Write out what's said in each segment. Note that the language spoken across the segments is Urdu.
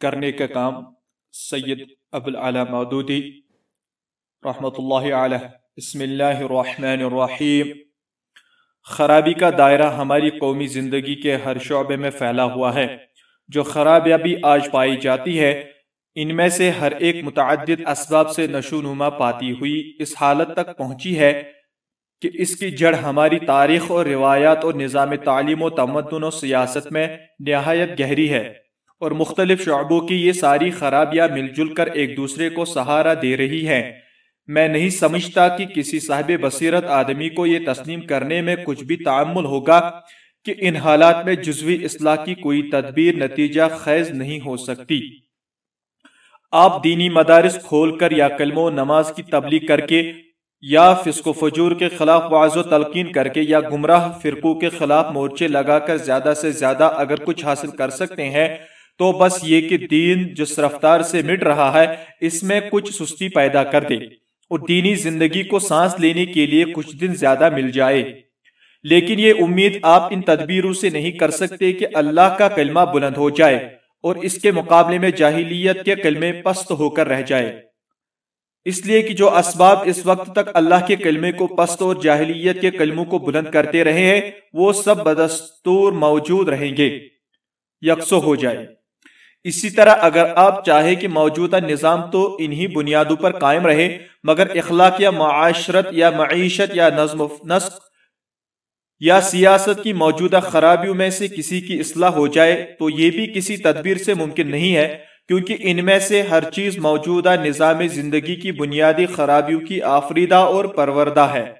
کرنے کا کام سید ابوالعلیٰ مودودی رحمۃ اللہ علیہ۔ بسم اللہ الرحمن الرحیم۔ خرابی کا دائرہ ہماری قومی زندگی کے ہر شعبے میں پھیلا ہوا ہے۔ جو خرابیابی آج پائی جاتی ہے، ان میں سے ہر ایک متعدد اسباب سے نشو نما پاتی ہوئی اس حالت تک پہنچی ہے کہ اس کی جڑ ہماری تاریخ اور روایات اور نظام تعلیم و تمدن و سیاست میں نہایت گہری ہے۔ اور مختلف شعبوں کی یہ ساری خرابیاں مل جل کر ایک دوسرے کو سہارا دے رہی ہیں۔ میں نہیں سمجھتا کہ کسی صاحب بصیرت آدمی کو یہ تسلیم کرنے میں کچھ بھی تعمل ہوگا کہ ان حالات میں جزوی اصلاح کی کوئی تدبیر نتیجہ خیز نہیں ہو سکتی۔ آپ دینی مدارس کھول کر یا کلم و نماز کی تبلیغ کر کے یا فسق و فجور کے خلاف واض و تلقین کر کے یا گمراہ فرقوں کے خلاف مورچے لگا کر زیادہ سے زیادہ اگر کچھ حاصل کر سکتے ہیں تو بس یہ کہ دین جس رفتار سے مٹ رہا ہے، اس میں کچھ سستی پیدا کر دے۔ اور دینی زندگی کو سانس لینے کے لیے کچھ دن زیادہ مل جائے۔ لیکن یہ امید آپ ان تدبیروں سے نہیں کر سکتے کہ اللہ کا کلمہ بلند ہو جائے اور اس کے مقابلے میں جاہلیت کے کلمے پست ہو کر رہ جائے۔ اس لیے کہ جو اسباب اس وقت تک اللہ کے کلمے کو پست اور جاہلیت کے کلموں کو بلند کرتے رہے ہیں، وہ سب بدستور موجود رہیں گے۔ یکسو ہو جائے۔ اسی طرح اگر آپ چاہے کہ موجودہ نظام تو انہی بنیادوں پر قائم رہے، مگر اخلاق یا معاشرت یا معیشت یا نظم و نسق یا سیاست کی موجودہ خرابیوں میں سے کسی کی اصلاح ہو جائے، تو یہ بھی کسی تدبیر سے ممکن نہیں ہے، کیونکہ ان میں سے ہر چیز موجودہ نظام زندگی کی بنیادی خرابیوں کی آفریدہ اور پروردہ ہے۔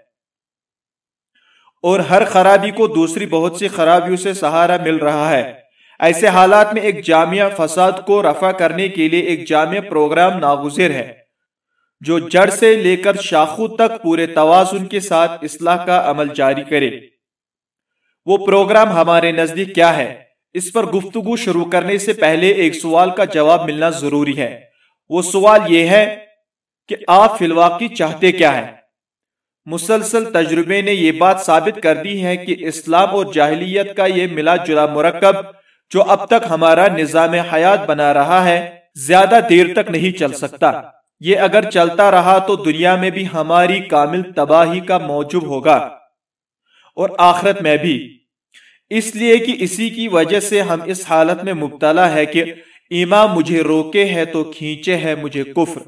اور ہر خرابی کو دوسری بہت سی خرابیوں سے سہارا مل رہا ہے۔ ایسے حالات میں ایک جامعہ فساد کو رفع کرنے کے لیے ایک جامعہ پروگرام ناگزیر ہے۔ جو جڑ سے لے کر شاخو تک پورے توازن کے ساتھ اصلاح کا عمل جاری کرے۔ وہ پروگرام ہمارے نزدیک کیا ہے؟ اس پر گفتگو شروع کرنے سے پہلے ایک سوال کا جواب ملنا ضروری ہے۔ وہ سوال یہ ہے کہ آپ فی الواقع چاہتے کیا ہے مسلسل تجربے نے یہ بات ثابت کر دی ہے کہ اسلام اور جاہلیت کا یہ ملا جلا مرکب جو اب تک ہمارا نظام حیات بنا رہا ہے، زیادہ دیر تک نہیں چل سکتا۔ یہ اگر چلتا رہا تو دنیا میں بھی ہماری کامل تباہی کا موجب ہوگا۔ اور آخرت میں بھی۔ اس لیے کہ اسی کی وجہ سے ہم اس حالت میں مبتلا ہے کہ ایمان مجھے روکے ہے تو کھینچے ہے مجھے کفر۔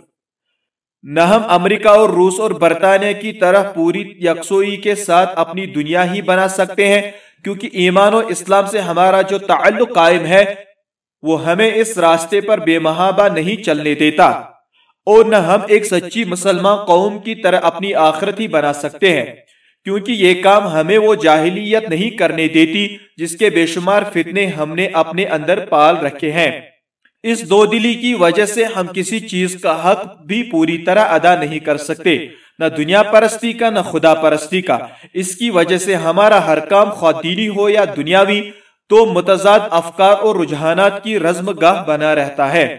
نہ ہم امریکہ اور روس اور برطانیہ کی طرح پوری یکسوئی کے ساتھ اپنی دنیا ہی بنا سکتے ہیں، کیونکہ ایمان و اسلام سے ہمارا جو تعلق قائم ہے، وہ ہمیں اس راستے پر بے محابہ نہیں چلنے دیتا۔ اور نہ ہم ایک سچی مسلمان قوم کی طرح اپنی آخرت ہی بنا سکتے ہیں، کیونکہ یہ کام ہمیں وہ جاہلیت نہیں کرنے دیتی، جس کے بے شمار فتنے ہم نے اپنے اندر پال رکھے ہیں۔ اس دو دلی کی وجہ سے ہم کسی چیز کا حق بھی پوری طرح ادا نہیں کر سکتے، نہ دنیا پرستی کا، نہ خدا پرستی کا۔ اس کی وجہ سے ہمارا ہر کام خواتینی ہو یا دنیاوی، تو متضاد افکار اور رجحانات کی رزم گاہ بنا رہتا ہے۔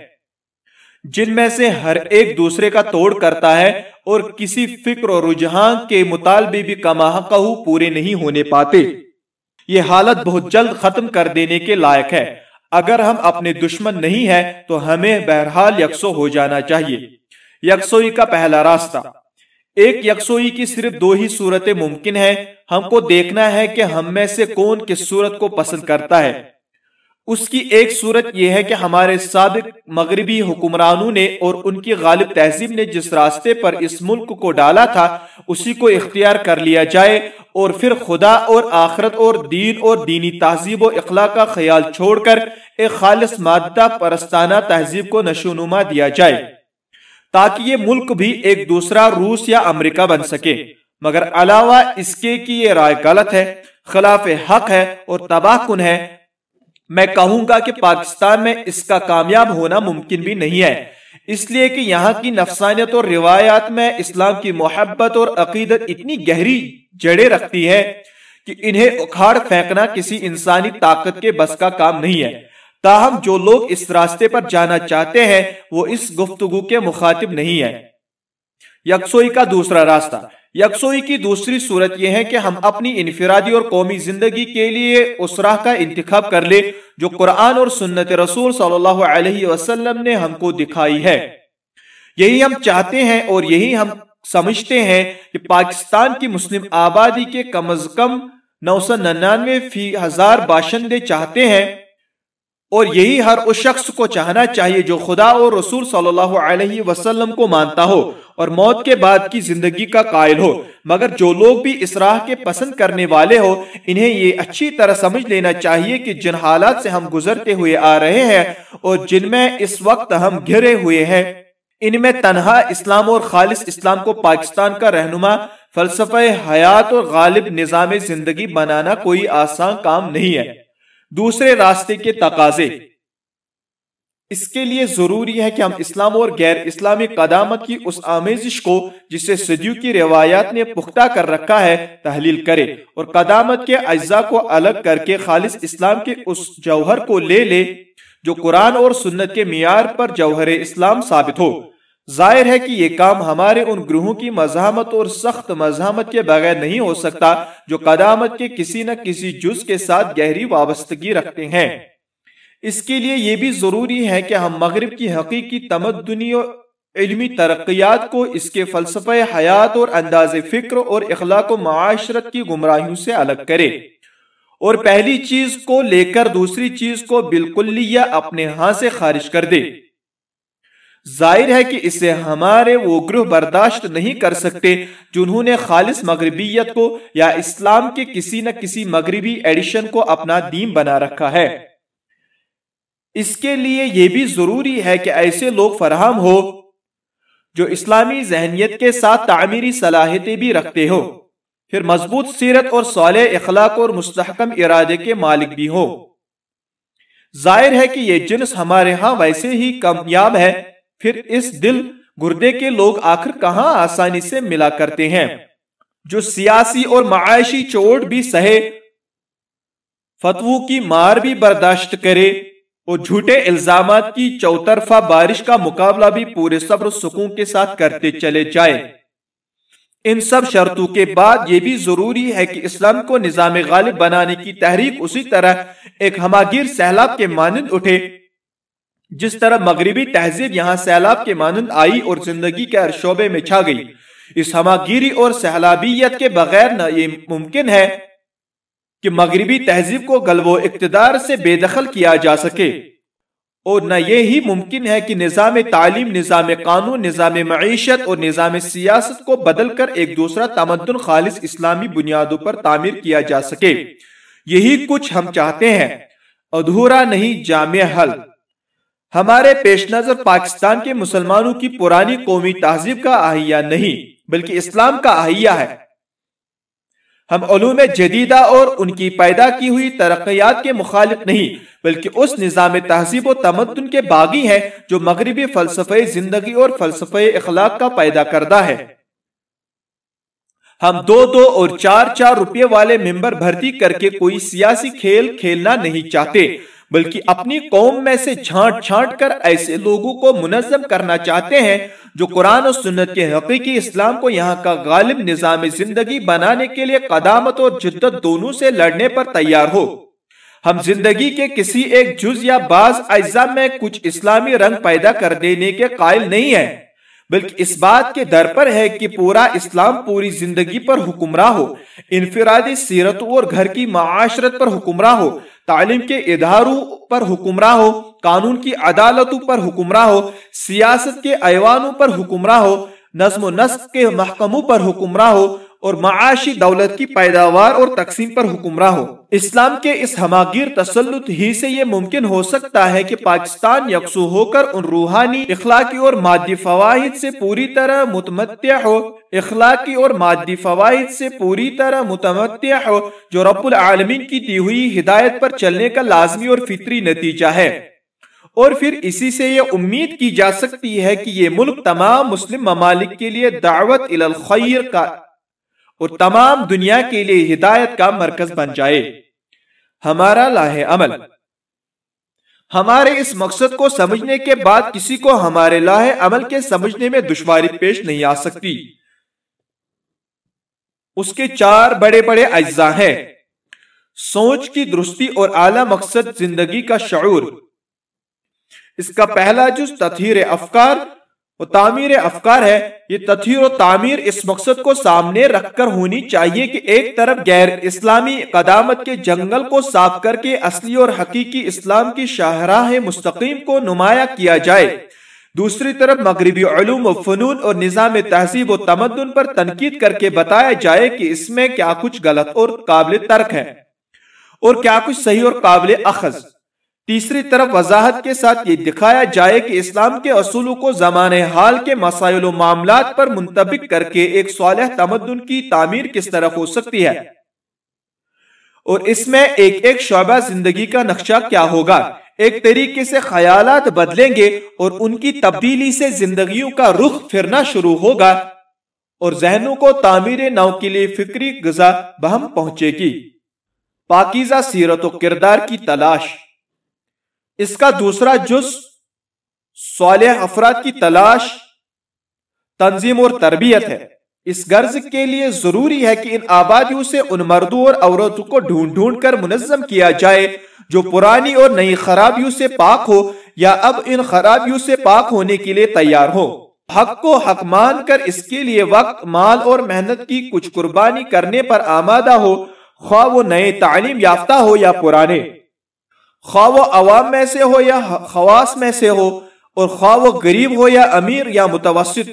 جن میں سے ہر ایک دوسرے کا توڑ کرتا ہے اور کسی فکر اور رجحان کے مطالبے بھی کما پورے نہیں ہونے پاتے۔ یہ حالت بہت جلد ختم کر دینے کے لائق ہے۔ اگر ہم اپنے دشمن نہیں ہیں، تو ہمیں بہرحال یکسو ہو جانا چاہیے۔ یکسوئی کا پہلا راستہ۔ ایک یکسوئی کی صرف دو ہی صورتیں ممکن ہیں۔ ہم کو دیکھنا ہے کہ ہم میں سے کون کس صورت کو پسند کرتا ہے۔ اس کی ایک صورت یہ ہے کہ ہمارے سابق مغربی حکمرانوں نے اور ان کی غالب تہذیب نے جس راستے پر اس ملک کو ڈالا تھا، اسی کو اختیار کر لیا جائے اور پھر خدا اور آخرت اور دین اور دینی تہذیب و اخلاق کا خیال چھوڑ کر ایک خالص مادہ پرستانہ تہذیب کو نشونما دیا جائے تاکہ یہ ملک بھی ایک دوسرا روس یا امریکہ بن سکے۔ مگر علاوہ اس کے کی یہ رائے غلط ہے، خلاف حق ہے اور تباہ کن ہے میں کہوں گا کہ پاکستان میں اس کا کامیاب ہونا ممکن بھی نہیں ہے۔ اس لیے کہ یہاں کی نفسانیت اور روایات میں اسلام کی محبت اور عقیدت اتنی گہری جڑے رکھتی ہے کہ انہیں اکھاڑ پھینکنا کسی انسانی طاقت کے بس کا کام نہیں ہے۔ تاہم، جو لوگ اس راستے پر جانا چاہتے ہیں، وہ اس گفتگو کے مخاطب نہیں ہے یکسوئی کا دوسرا راستہ۔ یکسوئی کی دوسری صورت یہ ہے کہ ہم اپنی انفرادی اور قومی زندگی کے لیے اس راہ کا انتخاب کر لے جو قرآن اور سنت رسول صلی اللہ علیہ وسلم نے ہم کو دکھائی ہے۔ یہی ہم چاہتے ہیں اور یہی ہم سمجھتے ہیں کہ پاکستان کی مسلم آبادی کے کم از کم نو سو ننانوے فی ہزار باشندے چاہتے ہیں۔ اور یہی ہر اس شخص کو چاہنا چاہیے جو خدا اور رسول صلی اللہ علیہ وسلم کو مانتا ہو اور موت کے بعد کی زندگی کا قائل ہو۔ مگر جو لوگ بھی اس راہ کے پسند کرنے والے ہو، انہیں یہ اچھی طرح سمجھ لینا چاہیے کہ جن حالات سے ہم گزرتے ہوئے آ رہے ہیں اور جن میں اس وقت ہم گھرے ہوئے ہیں۔ ان میں تنہا اسلام اور خالص اسلام کو پاکستان کا رہنما، فلسفہ حیات اور غالب نظام زندگی بنانا کوئی آسان کام نہیں ہے۔ دوسرے راستے کے تقاضے۔ اس کے لیے ضروری ہے کہ ہم اسلام اور غیر اسلامی قدامت کی اس آمیزش کو، جسے صدیوں کی روایات نے پختہ کر رکھا ہے، تحلیل کرے اور قدامت کے اجزاء کو الگ کر کے خالص اسلام کے اس جوہر کو لے لے جو قرآن اور سنت کے معیار پر جوہر اسلام ثابت ہو۔ ظاہر ہے کہ یہ کام ہمارے ان گروہوں کی مزاحمت اور سخت مزاحمت کے بغیر نہیں ہو سکتا جو قدامت کے کسی نہ کسی جز کے ساتھ گہری وابستگی رکھتے ہیں۔ اس کے لیے یہ بھی ضروری ہے کہ ہم مغرب کی حقیقی تمدنی اور علمی ترقیات کو اس کے فلسفہ حیات اور انداز فکر اور اخلاق و معاشرت کی گمراہیوں سے الگ کرے۔ اور پہلی چیز کو لے کر دوسری چیز کو بالکل اپنے ہاں سے خارج کر دے۔ ظاہر ہے کہ اسے ہمارے وہ گروہ برداشت نہیں کر سکتے جنہوں نے خالص مغربیت کو یا اسلام کے کسی نہ کسی مغربی ایڈیشن کو اپنا دین بنا رکھا ہے۔ اس کے لیے یہ بھی ضروری ہے کہ ایسے لوگ فراہم ہو جو اسلامی ذہنیت کے ساتھ تعمیری صلاحیتیں بھی رکھتے ہو پھر مضبوط سیرت اور صالح اخلاق اور مستحکم ارادے کے مالک بھی ہو ظاہر ہے کہ یہ جنس ہمارے ہاں ویسے ہی کامیاب ہے۔ پھر اس دل گردے کے لوگ آخر کہاں آسانی سے ملا کرتے ہیں؟ جو سیاسی اور معاشی چوٹ بھی سہے فتو کی مار بھی برداشت کرے اور جھوٹے الزامات کی چوترفہ بارش کا مقابلہ بھی پورے صبر و سکون کے ساتھ کرتے چلے جائے۔ ان سب شرطوں کے بعد یہ بھی ضروری ہے کہ اسلام کو نظام غالب بنانے کی تحریک اسی طرح ایک ہماگیر سیلاب کے مانند اٹھے۔ جس طرح مغربی تہذیب یہاں سیلاب کے مانند آئی اور زندگی کے ہر شعبے میں چھا گئی۔ اس ہماگیری اور سیلابیت کے بغیر نہ یہ ممکن ہے کہ مغربی تہذیب کو گلو اقتدار سے بے دخل کیا جا سکے۔ اور نہ یہی ممکن ہے کہ نظام تعلیم، نظام قانون، نظام معیشت اور نظام سیاست کو بدل کر ایک دوسرا تمدن خالص اسلامی بنیادوں پر تعمیر کیا جا سکے۔ یہی کچھ ہم چاہتے ہیں۔ ادھورا نہیں، جامع حل۔ ہمارے پیش نظر پاکستان کے مسلمانوں کی پرانی قومی تہذیب کا احیاء نہیں، بلکہ اسلام کا احیاء ہے۔ ہم علوم جدیدہ اور ان کی پیدا کی ہوئی ترقیات کے مخالف نہیں، بلکہ اس نظام تہذیب و تمدن کے باغی ہیں جو مغربی فلسفہ زندگی اور فلسفہ اخلاق کا پیدا کردہ ہے۔ ہم دو دو اور چار چار روپے والے ممبر بھرتی کر کے کوئی سیاسی کھیل کھیلنا نہیں چاہتے۔ بلکہ اپنی قوم میں سے چھانٹ چھانٹ کر ایسے لوگوں کو منظم کرنا چاہتے ہیں جو قرآن و سنت کے حقیقی اسلام کو یہاں کا غالب نظام زندگی بنانے کے لیے قدامت اور جدت دونوں سے لڑنے پر تیار ہو۔ ہم زندگی کے کسی ایک جز یا بعض اجزاء میں کچھ اسلامی رنگ پیدا کر دینے کے قائل نہیں ہیں بلکہ اس بات کے در پر ہے کہ پورا اسلام پوری زندگی پر حکمراں ہو انفرادی سیرت اور گھر کی معاشرت پر حکمراں ہو تعلیم کے اداروں پر حکمراں ہو، قانون کی عدالتوں پر حکمراں ہو، سیاست کے ایوانوں پر حکمراں ہو، نظم و نسق کے محکموں پر حکمراں ہو اور معاشی دولت کی پیداوار اور تقسیم پر حکمراں ہو۔ اسلام کے اس ہماگیر تسلط ہی سے یہ ممکن ہو سکتا ہے کہ پاکستان یکسو ہو کر ان روحانی، اخلاقی اور مادی فواہد سے پوری طرح متمتع ہو۔ اخلاقی اور مادی فواہد سے پوری طرح متمتع ہو، جو رب العالمین کی دی ہوئی ہدایت پر چلنے کا لازمی اور فطری نتیجہ ہے۔ اور پھر اسی سے یہ امید کی جا سکتی ہے کہ یہ ملک تمام مسلم ممالک کے لیے دعوت الخیر کا اور تمام دنیا کے لیے ہدایت کا مرکز بن جائے۔ ہمارا لاہ عمل۔ ہمارے اس مقصد کو سمجھنے کے بعد کسی کو ہمارے لاہ عمل کے سمجھنے میں دشواری پیش نہیں آ سکتی۔ اس کے چار بڑے بڑے اجزاء ہیں۔ سوچ کی درستی اور اعلی مقصد زندگی کا شعور۔ اس کا پہلا جز تطہیر افکار۔ و تعمیر افکار ہے، یہ تطہیر و تعمیر اس مقصد کو سامنے رکھ کر ہونی چاہیے کہ ایک طرف غیر اسلامی قدامت کے جنگل کو صاف کر کے اصلی اور حقیقی اسلام کی شاہراہ مستقیم کو نمایاں کیا جائے۔ دوسری طرف مغربی علوم و فنون اور نظام تہذیب و تمدن پر تنقید کر کے بتایا جائے کہ اس میں کیا کچھ غلط اور قابل ترک ہے۔ اور کیا کچھ صحیح اور قابل اخذ۔ تیسری طرف وضاحت کے ساتھ یہ دکھایا جائے کہ اسلام کے اصولوں کو زمان حال کے مسائل و معاملات پر منطبق کر کے ایک صالح تمدن کی تعمیر کس طرح ہو سکتی ہے؟ اور اس میں ایک ایک شعبہ زندگی کا نقشہ کیا ہوگا؟ ایک طریقے سے خیالات بدلیں گے اور ان کی تبدیلی سے زندگیوں کا رخ پھرنا شروع ہوگا اور ذہنوں کو تعمیر نو کے لیے فکری غذا بہم پہنچے گی۔ پاکیزہ سیرت و کردار کی تلاش۔ اس کا دوسرا جز صالح افراد کی تلاش، تنظیم اور تربیت ہے۔ اس غرض کے لیے ضروری ہے کہ ان آبادیوں سے ان مردوں اور عورتوں کو ڈھونڈ ڈھونڈ کر منظم کیا جائے، جو پرانی اور نئی خرابیوں سے پاک ہو یا اب ان خرابیوں سے پاک ہونے کے لیے تیار ہو۔ حق کو حق مان کر اس کے لیے وقت، مال اور محنت کی کچھ قربانی کرنے پر آمادہ ہو، خواہ وہ نئے تعلیم یافتہ ہو یا پرانے۔ خواہ وہ عوام میں سے ہو یا خواص میں سے ہو، اور خواہ وہ غریب ہو یا امیر یا متوسط۔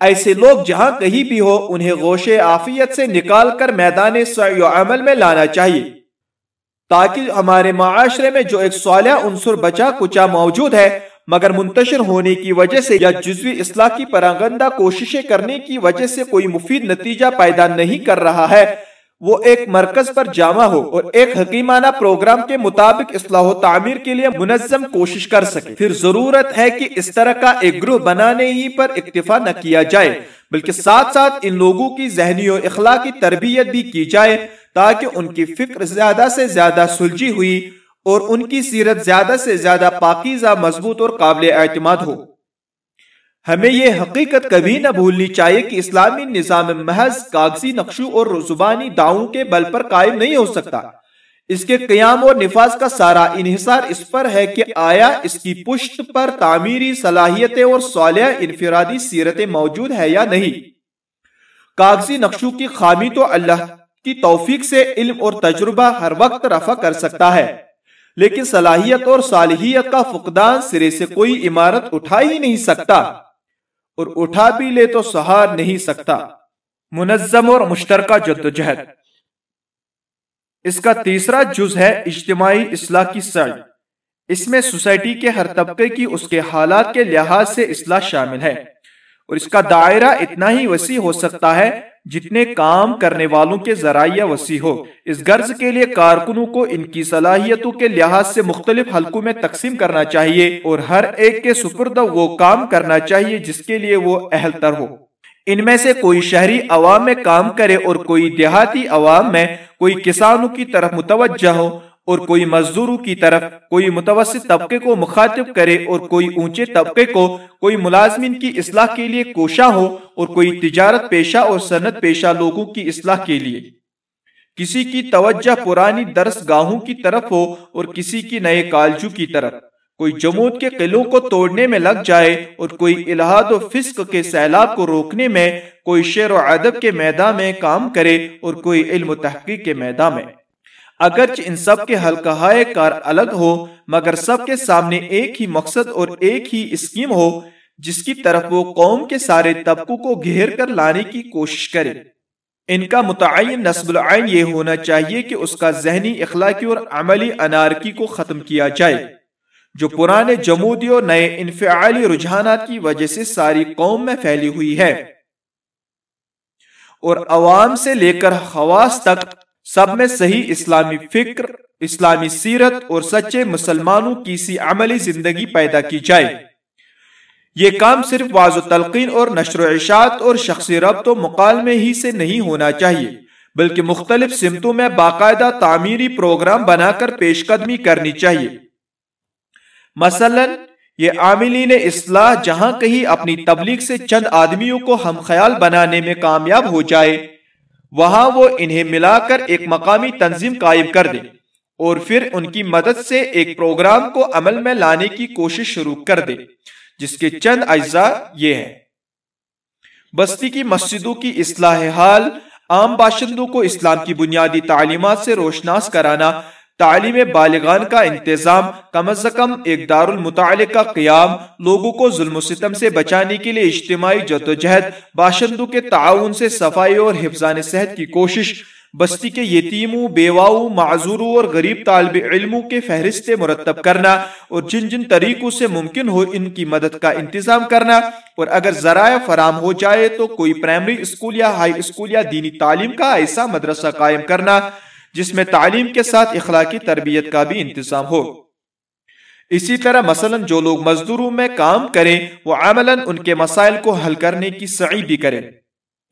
ایسے لوگ جہاں کہیں بھی ہو، انہیں غوش آفیت سے نکال کر میدان سعی و عمل میں لانا چاہیے۔ تاکہ ہمارے معاشرے میں جو ایک صالح عنصر بچا کچا موجود ہے، مگر منتشر ہونے کی وجہ سے یا جزوی اصلاح کی پراغندہ کوششیں کرنے کی وجہ سے کوئی مفید نتیجہ پیدا نہیں کر رہا ہے۔ وہ ایک مرکز پر جامع ہو اور ایک حکیمانہ پروگرام کے مطابق اصلاح و تعمیر کے لیے منظم کوشش کر سکے۔ پھر ضرورت ہے کہ اس طرح کا ایک گروہ بنانے ہی پر اکتفا نہ کیا جائے بلکہ ساتھ ساتھ ان لوگوں کی ذہنی و اخلاقی تربیت بھی کی جائے تاکہ ان کی فکر زیادہ سے زیادہ سلجھی ہوئی اور ان کی سیرت زیادہ سے زیادہ پاکیزہ مضبوط اور قابل اعتماد ہو۔ ہمیں یہ حقیقت کبھی نہ بھولنی چاہیے کہ اسلامی نظام محض کاغذی نقشوں اور زبانی دعووں کے بل پر قائم نہیں ہو سکتا۔ اس کے قیام اور نفاذ کا سارا انحصار اس پر ہے کہ آیا اس کی پشت پر تعمیری صلاحیتیں اور صالح انفرادی سیرتیں موجود ہے یا نہیں۔ کاغذی نقشوں کی خامی تو اللہ کی توفیق سے علم اور تجربہ ہر وقت رفع کر سکتا ہے۔ لیکن صلاحیت اور صالحیت کا فقدان سرے سے کوئی عمارت اٹھا ہی نہیں سکتا۔ اور اٹھا بھی لے تو سہار نہیں سکتا۔ منظم اور مشترکہ جدوجہد۔ اس کا تیسرا جز ہے اجتماعی اصلاح کی سڑ۔ اس میں سوسائٹی کے ہر طبقے کی اس کے حالات کے لحاظ سے اصلاح شامل ہے۔ اور اس کا دائرہ اتنا ہی وسیع ہو سکتا ہے جتنے کام کرنے والوں کے ذرائع وسیع ہو۔ اس غرض کے لیے کارکنوں کو ان کی صلاحیتوں کے لحاظ سے مختلف حلقوں میں تقسیم کرنا چاہیے اور ہر ایک کے سپرد وہ کام کرنا چاہیے جس کے لیے وہ اہل تر ہو۔ ان میں سے کوئی شہری عوام میں کام کرے اور کوئی دیہاتی عوام میں کوئی کسانوں کی طرف متوجہ ہو۔ اور کوئی مزدوروں کی طرف کوئی متوسط طبقے کو مخاطب کرے اور کوئی اونچے طبقے کو کوئی ملازمین کی اصلاح کے لیے کوشاں ہو اور کوئی تجارت پیشہ اور صنعت پیشہ لوگوں کی اصلاح کے لیے۔ کسی کی توجہ پرانی درس گاہوں کی طرف ہو اور کسی کی نئے کالجو کی طرف۔ کوئی جمود کے قلعوں کو توڑنے میں لگ جائے اور کوئی الہاد و فسق کے سیلاب کو روکنے میں، کوئی شعر و ادب کے میدان میں کام کرے اور کوئی علم و تحقیق کے میدان میں۔ اگرچہ ان سب کے حلقہ کار الگ ہو مگر سب کے سامنے ایک ہی مقصد اور ایک ہی اسکیم ہو جس کی طرف وہ قوم کے سارے طبقوں کو گھیر کر لانے کی کوشش کرے۔ ان کا متعین نصب العین یہ ہونا چاہیے کہ اس کا ذہنی اخلاقی اور عملی انارکی کو ختم کیا جائے جو پرانے جمودی اور نئے انفعالی رجحانات کی وجہ سے ساری قوم میں پھیلی ہوئی ہے۔ اور عوام سے لے کر خواص تک سب میں صحیح اسلامی فکر اسلامی سیرت اور سچے مسلمانوں کی سی عملی زندگی پیدا کی جائے۔ یہ کام صرف واض و تلقین اور نشر و اشاعت اور شخصی ربط و مقالمے ہی سے نہیں ہونا چاہیے بلکہ مختلف سمتوں میں باقاعدہ تعمیری پروگرام بنا کر پیش قدمی کرنی چاہیے۔ مثلا یہ عاملین اصلاح جہاں کہیں اپنی تبلیغ سے چند آدمیوں کو ہم خیال بنانے میں کامیاب ہو جائے وہاں وہ انہیں ملا کر ایک مقامی تنظیم قائم کر دے اور پھر ان کی مدد سے ایک پروگرام کو عمل میں لانے کی کوشش شروع کر دے، جس کے چند اجزاء یہ ہیں۔ بستی کی مسجدوں کی اصلاح حال، عام باشندوں کو اسلام کی بنیادی تعلیمات سے روشناس کرانا تعلیم بالغان کا انتظام کم از کم ایک دار المطالعہ کا قیام لوگوں کو ظلم و ستم سے بچانے کے لیے اجتماعی جدوجہد، باشندوں کے تعاون سے صفائی اور حفظان صحت کی کوشش، بستی کے یتیموں، بیواؤں، معذوروں اور غریب طالب علموں کے فہرست مرتب کرنا اور جن جن طریقوں سے ممکن ہو ان کی مدد کا انتظام کرنا اور اگر ذرائع فراہم ہو جائے تو کوئی پرائمری اسکول یا ہائی اسکول یا دینی تعلیم کا ایسا مدرسہ قائم کرنا۔ جس میں تعلیم کے ساتھ اخلاقی تربیت کا بھی انتظام ہو۔ اسی طرح مثلا جو لوگ مزدوروں میں کام کریں، وہ عملا ان کے مسائل کو حل کرنے کی سعی بھی کریں۔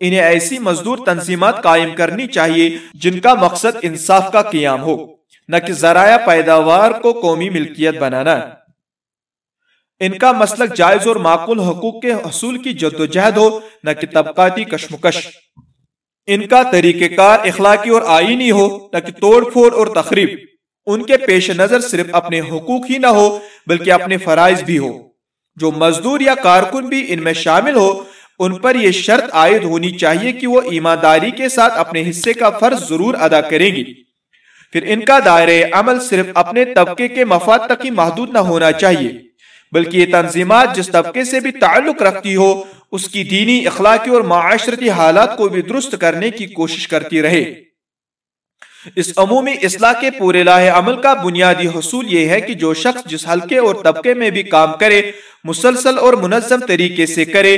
انہیں ایسی مزدور تنظیمات قائم کرنی چاہیے جن کا مقصد انصاف کا قیام ہو، نہ کہ ذرائع پیداوار کو قومی ملکیت بنانا۔ ان کا مسلک جائز اور معقول حقوق کے حصول کی جد و جہد ہو، نہ کہ طبقاتی کشمکش۔ ان کا طریقہ کار اخلاقی اور آئینی ہو، نہ کہ توڑ پھوڑ اور تخریب۔ ان کے پیش نظر صرف اپنے حقوق ہی نہ ہو، بلکہ اپنے فرائض بھی ہو۔ جو مزدور یا کارکن بھی ان میں شامل ہو، ان پر یہ شرط عائد ہونی چاہیے کہ وہ ایمانداری کے ساتھ اپنے حصے کا فرض ضرور ادا کریں گی۔ پھر ان کا دائرے عمل صرف اپنے طبقے کے مفاد تک ہی محدود نہ ہونا چاہیے۔ بلکہ یہ تنظیمات جس طبقے سے بھی تعلق رکھتی ہو، اس کی دینی اخلاقی اور معاشرتی حالات کو بھی درست کرنے کی کوشش کرتی رہے۔ اس عمومی اصلاح کے پورے لاہ عمل کا بنیادی حصول یہ ہے کہ جو شخص جس حلقے اور طبقے میں بھی کام کرے، مسلسل اور منظم طریقے سے کرے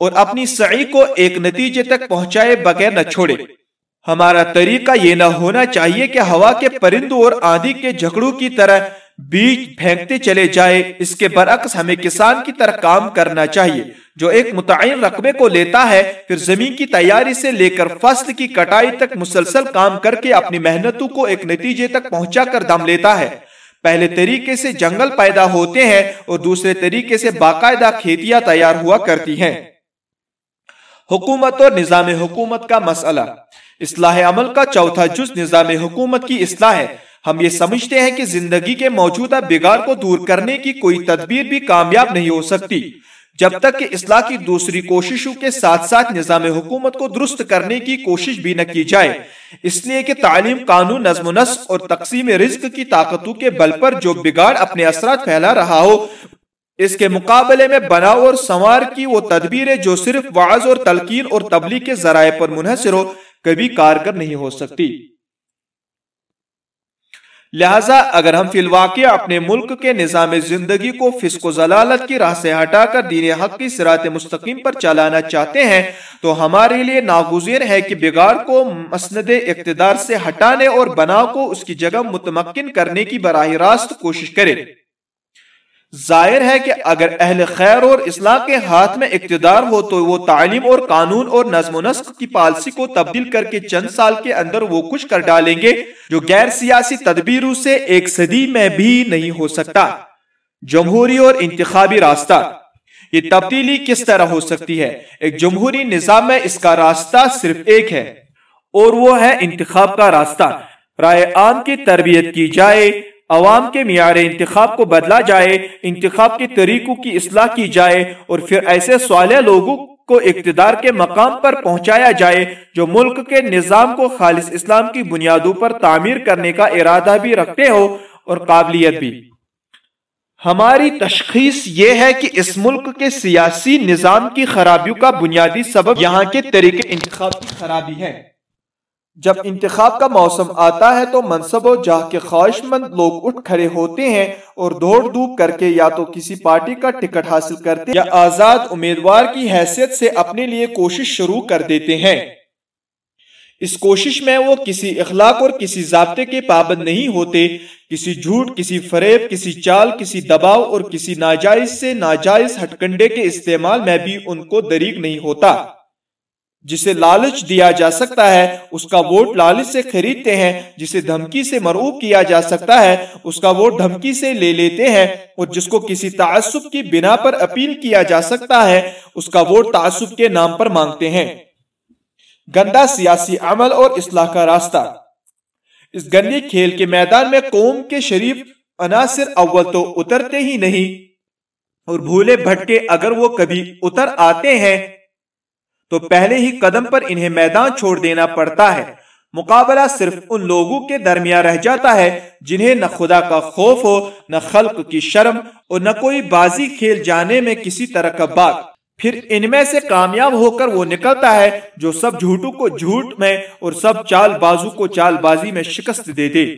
اور اپنی سعی کو ایک نتیجے تک پہنچائے بغیر نہ چھوڑے۔ ہمارا طریقہ یہ نہ ہونا چاہیے کہ ہوا کے پرندوں اور آندھی کے جھگڑوں کی طرح بیج پھینکتے چلے جائے، اس کے برعکس ہمیں کسان کی طرح کام کرنا چاہیے، جو ایک متعین رقبے کو لیتا ہے، پھر زمین کی تیاری سے لے کر فصل کی کٹائی تک مسلسل کام کر کے اپنی محنتوں کو ایک نتیجے تک پہنچا کر دم لیتا ہے۔ پہلے طریقے سے جنگل پیدا ہوتے ہیں اور دوسرے طریقے سے باقاعدہ کھیتیاں تیار ہوا کرتی ہیں۔ حکومت اور نظام حکومت کا مسئلہ۔ اصلاح عمل کا چوتھا جز نظام حکومت کی اصلاح ہے۔ ہم یہ سمجھتے ہیں کہ زندگی کے موجودہ بگاڑ کو دور کرنے کی کوئی تدبیر بھی کامیاب نہیں ہو سکتی۔ جب تک کہ اصلاح کی دوسری کوششوں کے ساتھ ساتھ نظام حکومت کو درست کرنے کی کوشش بھی نہ کی جائے۔ اس لیے کہ تعلیم قانون، نظم و نسق اور تقسیم رزق کی طاقتوں کے بل پر جو بگاڑ اپنے اثرات پھیلا رہا ہو، اس کے مقابلے میں بناؤ اور سنوار کی وہ تدبیریں جو صرف وعظ اور تلقین اور تبلیغ کے ذرائع پر منحصر ہو، کبھی کارگر نہیں ہو سکتی۔ لہٰذا اگر ہم فی الواقع اپنے ملک کے نظام زندگی کو فسق و ضلالت کی راہ سے ہٹا کر دین حق کی سرات مستقیم پر چلانا چاہتے ہیں، تو ہمارے لیے ناگزیر ہے کہ بگاڑ کو مسند اقتدار سے ہٹانے اور بناؤ کو اس کی جگہ متمکن کرنے کی براہ راست کوشش کرے۔ ظاہر ہے کہ اگر اہل خیر اور اصلاح کے ہاتھ میں اقتدار ہو تو وہ تعلیم اور قانون اور نظم و نسق کی پالسی کو تبدیل کر کے چند سال کے اندر وہ کچھ کر ڈالیں گے جو غیر سیاسی تدبیروں سے ایک صدی میں بھی نہیں ہو سکتا۔ جمہوری اور انتخابی راستہ۔ یہ تبدیلی کس طرح ہو سکتی ہے؟ ایک جمہوری نظام میں اس کا راستہ صرف ایک ہے اور وہ ہے انتخاب کا راستہ۔ رائے عام کی تربیت کی جائے عوام کے معیار انتخاب کو بدلا جائے، انتخاب کے طریقوں کی اصلاح کی جائے اور پھر ایسے سوالے لوگوں کو اقتدار کے مقام پر پہنچایا جائے جو ملک کے نظام کو خالص اسلام کی بنیادوں پر تعمیر کرنے کا ارادہ بھی رکھتے ہو اور قابلیت بھی۔ ہماری تشخیص یہ ہے کہ اس ملک کے سیاسی نظام کی خرابیوں کا بنیادی سبب یہاں کے طریقے انتخاب کی خرابی ہے۔ جب انتخاب کا موسم آتا ہے تو منصب و جاہ کے خواہش مند لوگ اٹھ کھڑے ہوتے ہیں اور دوڑ دوب کر کے یا تو کسی پارٹی کا ٹکٹ حاصل کرتے یا آزاد امیدوار کی حیثیت سے اپنے لیے کوشش شروع کر دیتے ہیں۔ اس کوشش میں وہ کسی اخلاق اور کسی ضابطے کے پابند نہیں ہوتے۔ کسی جھوٹ، کسی فریب، کسی چال، کسی دباؤ اور کسی ناجائز سے ناجائز ہٹکنڈے کے استعمال میں بھی ان کو دریگ نہیں ہوتا۔ جسے لالچ دیا جا سکتا ہے، اس کا ووٹ لالچ سے خریدتے ہیں، جسے دھمکی سے مرعوب کیا جا سکتا ہے، اس کا ووٹ دھمکی سے لے لیتے ہیں، اور جس کو کسی تعصب کی بنا پر اپیل کیا جا سکتا ہے، اس کا ووٹ تعصب کے نام پر مانگتے ہیں۔ گندا سیاسی عمل اور اصلاح کا راستہ۔ اس گندی کھیل کے میدان میں قوم کے شریف عناصر اول تو اترتے ہی نہیں، اور بھولے بھٹکے اگر وہ کبھی اتر آتے ہیں تو پہلے ہی قدم پر انہیں میدان چھوڑ دینا پڑتا ہے۔ مقابلہ صرف ان لوگوں کے درمیان رہ جاتا ہے جنہیں نہ خدا کا خوف ہو، نہ خلق کی شرم اور نہ کوئی بازی کھیل جانے میں کسی طرح کا بات پھر ان میں سے کامیاب ہو کر وہ نکلتا ہے جو سب جھوٹوں کو جھوٹ میں اور سب چال بازو کو چال بازی میں شکست دے دے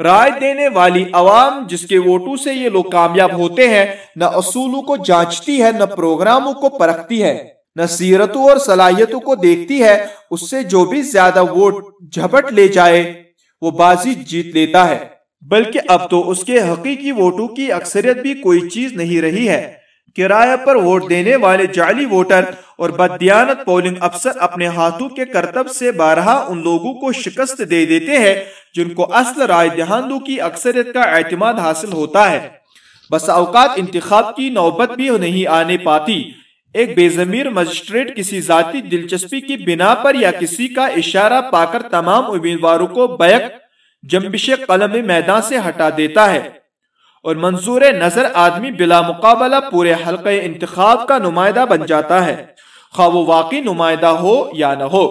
رائے دینے والی عوام جس کے ووٹوں سے یہ لوگ کامیاب ہوتے ہیں، نہ اصولوں کو جانچتی ہے، نہ پروگراموں کو پرکھتی ہے۔ نہ سیرتوں اور صلاحیتوں کو دیکھتی ہے، اس سے جو بھی زیادہ ووٹ جھپٹ لے جائے، وہ بازی جیت لیتا ہے۔ بلکہ اب تو اس کے حقیقی ووٹوں کی اکثریت بھی کوئی چیز نہیں رہی ہے۔ کرایہ پر ووٹ دینے والے جعلی ووٹر اور بدیانت پولنگ افسر اپنے ہاتھوں کے کرتب سے بارہا ان لوگوں کو شکست دے دیتے ہیں، جن کو اصل رائے دہاندوں کی اکثریت کا اعتماد حاصل ہوتا ہے۔ بس اوقات انتخاب کی نوبت بھی نہیں آنے پاتی۔ ایک بے ضمیر مجسٹریٹ کسی ذاتی دلچسپی کی بنا پر یا کسی کا اشارہ پا کر تمام امیدواروں کو بیک جنبش قلم میدان سے ہٹا دیتا ہے اور منظور نظر آدمی بلا مقابلہ پورے حلقہ انتخاب کا نمائندہ بن جاتا ہے، خواہ وہ واقعی نمائندہ ہو یا نہ ہو۔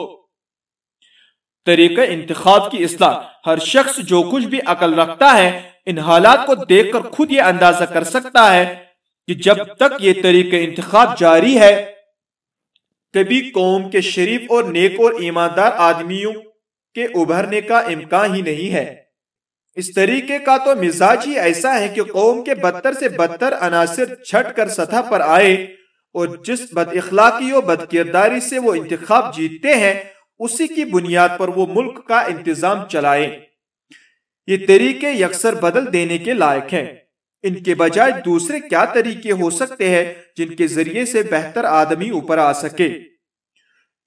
طریقہ انتخاب کی اصلاح، ہر شخص جو کچھ بھی عقل رکھتا ہے، ان حالات کو دیکھ کر خود یہ اندازہ کر سکتا ہے کہ جب تک یہ طریقہ انتخاب جاری ہے، کبھی قوم کے شریف اور نیک اور ایماندار آدمیوں کے ابھرنے کا امکان ہی نہیں ہے۔ اس طریقے کا تو مزاج ہی ایسا ہے کہ قوم کے بدتر سے بدتر عناصر چھٹ کر سطح پر آئے اور جس بد اخلاقی و بد کرداری سے وہ انتخاب جیتتے ہیں، اسی کی بنیاد پر وہ ملک کا انتظام چلائے یہ طریقے یکسر بدل دینے کے لائق ہیں۔ ان کے بجائے دوسرے کیا طریقے ہو سکتے ہیں جن کے ذریعے سے بہتر آدمی اوپر آ سکے؟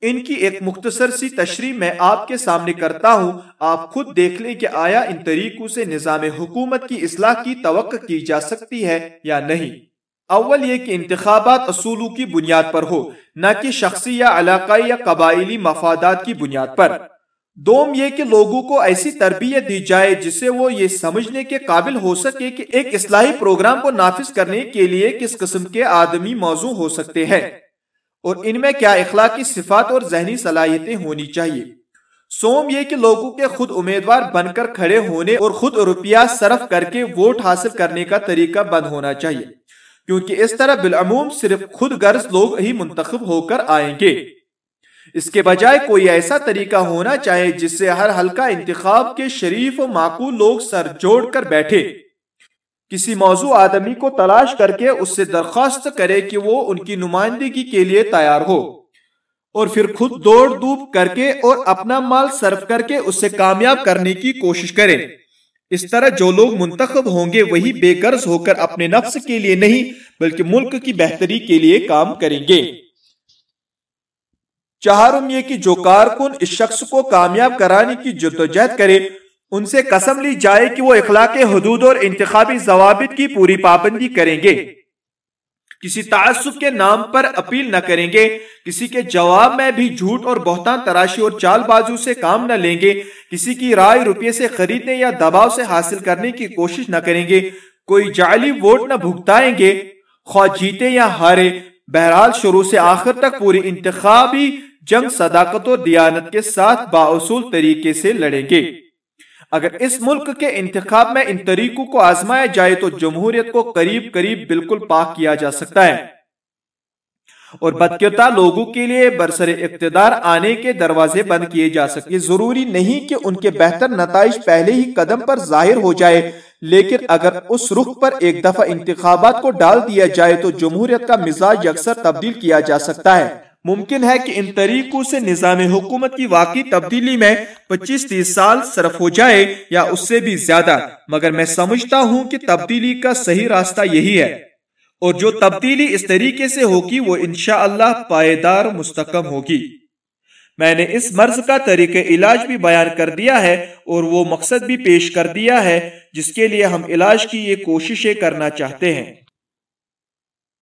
ان کی ایک مختصر سی تشریح میں آپ کے سامنے کرتا ہوں۔ آپ خود دیکھ لیں کہ آیا ان طریقوں سے نظام حکومت کی اصلاح کی توقع کی جا سکتی ہے یا نہیں۔ اول یہ کہ انتخابات اصولوں کی بنیاد پر ہو، نہ کہ شخصی یا علاقائی یا قبائلی مفادات کی بنیاد پر۔ دوم یہ کہ لوگوں کو ایسی تربیت دی جائے جسے وہ یہ سمجھنے کے قابل ہو سکے کہ ایک اصلاحی پروگرام کو نافذ کرنے کے لیے کس قسم کے آدمی موضوع ہو سکتے ہیں۔ اور ان میں کیا اخلاقی صفات اور ذہنی صلاحیتیں ہونی چاہیے؟ سوم یہ کہ لوگوں کے خود امیدوار بن کر کھڑے ہونے اور خود روپیہ صرف کر کے ووٹ حاصل کرنے کا طریقہ بند ہونا چاہیے۔ کیونکہ اس طرح بالعموم صرف خود غرض لوگ ہی منتخب ہو کر آئیں گے۔ اس کے بجائے کوئی ایسا طریقہ ہونا چاہے جس سے ہر حلقہ انتخاب کے شریف و معقول لوگ سر جوڑ کر بیٹھے۔ کسی موضوع آدمی کو تلاش کر کے اس سے درخواست کرے کہ وہ ان کی نمائندگی کے لیے تیار ہو اور پھر خود دوڑ دوب کر کے اور اپنا مال صرف کر کے اسے کامیاب کرنے کی کوشش کرے اس طرح جو لوگ منتخب ہوں گے وہی بے غرض ہو کر اپنے نفس کے لیے نہیں بلکہ ملک کی بہتری کے لیے کام کریں گے۔ چہارم یہ کہ جو کارکن اس شخص کو کامیاب کرانے کی جدوجہد کرے، ان سے قسم لی جائے کہ وہ اخلاق حدود اور انتخابی ضوابط کی پوری پابندی کریں گے۔ کسی تعصب کے نام پر اپیل نہ کریں گے، کسی کے جواب میں بھی جھوٹ اور بہتان تراشی اور چال بازو سے کام نہ لیں گے، کسی کی رائے روپیے سے خریدنے یا دباؤ سے حاصل کرنے کی کوشش نہ کریں گے۔ کوئی جعلی ووٹ نہ بھگتائیں گے، خواہ جیتے یا ہارے، بہرحال شروع سے آخر تک پوری انتخابی جنگ صداقت و دیانت کے ساتھ باصول طریقے سے لڑیں گے۔ اگر اس ملک کے انتخاب میں ان طریقوں کو آزمایا جائے تو جمہوریت کو قریب قریب بالکل پاک کیا جا سکتا ہے۔ اور بدکرتا لوگوں کے لیے برسر اقتدار آنے کے دروازے بند کیے جا سکتے ضروری نہیں کہ ان کے بہتر نتائج پہلے ہی قدم پر ظاہر ہو جائے، لیکن اگر اس رخ پر ایک دفعہ انتخابات کو ڈال دیا جائے تو جمہوریت کا مزاج اکثر تبدیل کیا جا سکتا ہے۔ ممکن ہے کہ ان طریقوں سے نظام حکومت کی واقعی تبدیلی میں پچیس تیس سال صرف ہو جائے یا اس سے بھی زیادہ۔ مگر میں سمجھتا ہوں کہ تبدیلی کا صحیح راستہ یہی ہے۔ اور جو تبدیلی اس طریقے سے ہوگی وہ انشاءاللہ پائیدار مستقم ہوگی۔ میں نے اس مرض کا طریقہ علاج بھی بیان کر دیا ہے اور وہ مقصد بھی پیش کر دیا ہے جس کے لیے ہم علاج کی یہ کوششیں کرنا چاہتے ہیں۔